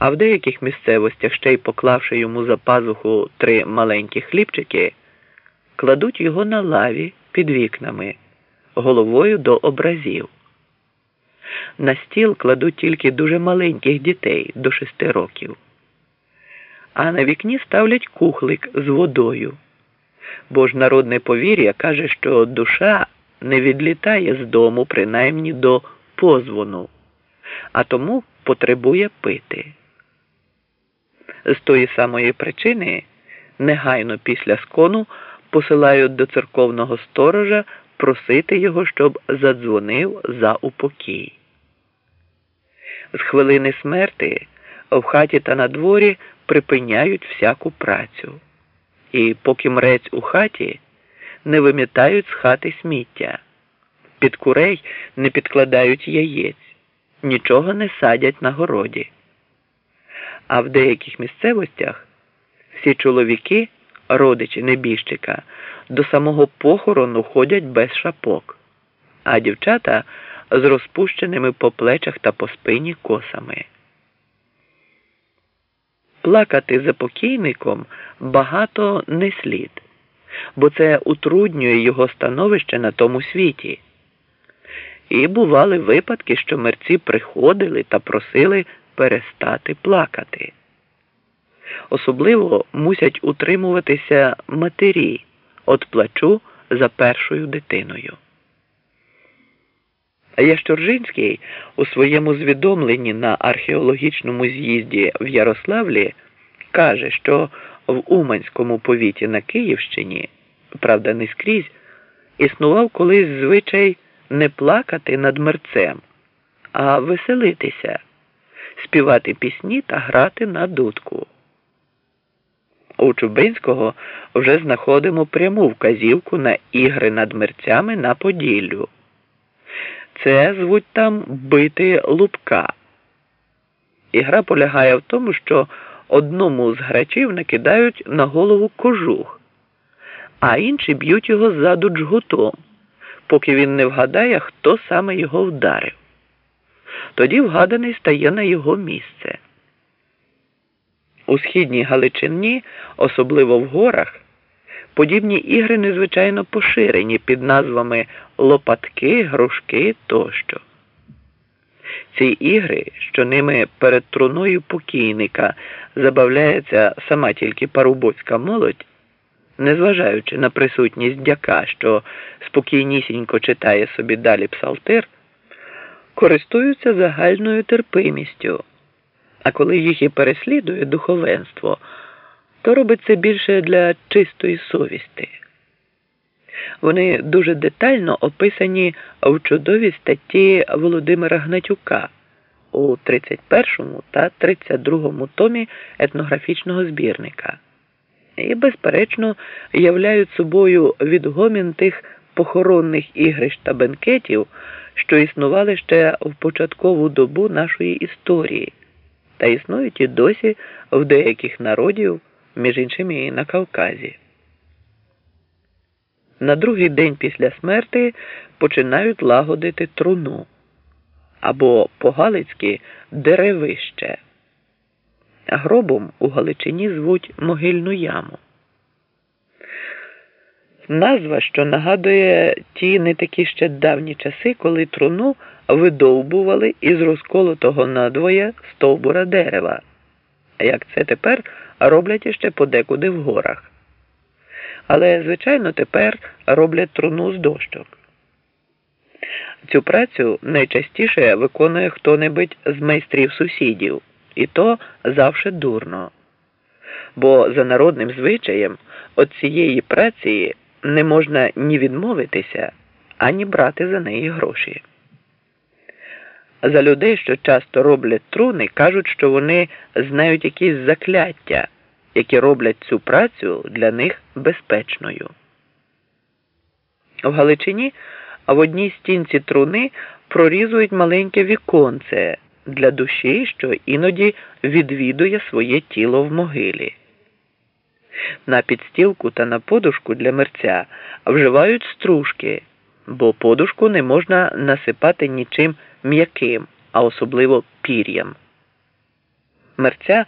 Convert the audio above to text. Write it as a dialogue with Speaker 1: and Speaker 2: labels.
Speaker 1: а в деяких місцевостях, ще й поклавши йому за пазуху три маленькі хлібчики, кладуть його на лаві під вікнами, головою до образів. На стіл кладуть тільки дуже маленьких дітей до шести років, а на вікні ставлять кухлик з водою, бо ж народне повір'я каже, що душа не відлітає з дому принаймні до позвону, а тому потребує пити. З тої самої причини негайно після скону посилають до церковного сторожа просити його, щоб задзвонив за упокій. З хвилини смерти в хаті та на дворі припиняють всяку працю, і поки мрець у хаті не вимітають з хати сміття, під курей не підкладають яєць, нічого не садять на городі. А в деяких місцевостях всі чоловіки, родичі небіжчика, до самого похорону ходять без шапок, а дівчата з розпущеними по плечах та по спині косами. Плакати за покійником багато не слід, бо це утруднює його становище на тому світі. І бували випадки, що мерці приходили та просили перестати плакати. Особливо мусять утримуватися матері от плачу за першою дитиною. Ящоржинський у своєму звідомленні на археологічному з'їзді в Ярославлі каже, що в Уманському повіті на Київщині, правда, не скрізь, існував колись звичай не плакати над мерцем, а веселитися, співати пісні та грати на дудку. У Чубинського вже знаходимо пряму вказівку на ігри над мерцями на Поділлю. Це звуть там бити лупка. Ігра полягає в тому, що одному з грачів накидають на голову кожух, а інші б'ють його ззаду джгутом, поки він не вгадає, хто саме його вдарив. Тоді вгаданий стає на його місце. У східній Галичині, особливо в горах, подібні ігри незвичайно поширені під назвами лопатки, грушки тощо. Ці ігри, що ними перед труною покійника забавляється сама тільки парубоцька молодь, незважаючи на присутність дяка, що спокійнісінько читає собі далі псалтир, користуються загальною терпимістю. А коли їх і переслідує духовенство, то робить це більше для чистої совісті. Вони дуже детально описані в чудовій статті Володимира Гнатюка у 31 та 32 томі етнографічного збірника і, безперечно, являють собою відгомін тих похоронних ігрищ та бенкетів, що існували ще в початкову добу нашої історії та існують і досі в деяких народів, між іншими і на Кавказі. На другий день після смерти починають лагодити труну або по-галицьки деревище. Гробом у Галичині звуть могильну яму. Назва, що нагадує ті не такі ще давні часи, коли труну видовбували із розколотого надвоє стовбура дерева, як це тепер роблять іще подекуди в горах. Але, звичайно, тепер роблять труну з дощок. Цю працю найчастіше виконує хто-небудь з майстрів сусідів, і то завше дурно. Бо за народним звичаєм от цієї праці не можна ні відмовитися, ані брати за неї гроші. За людей, що часто роблять труни, кажуть, що вони знають якісь закляття, які роблять цю працю для них безпечною. В Галичині в одній стінці труни прорізують маленьке віконце для душі, що іноді відвідує своє тіло в могилі. На підстілку та на подушку для мерця вживають стружки, бо подушку не можна насипати нічим м'яким, а особливо пір'ям. мерця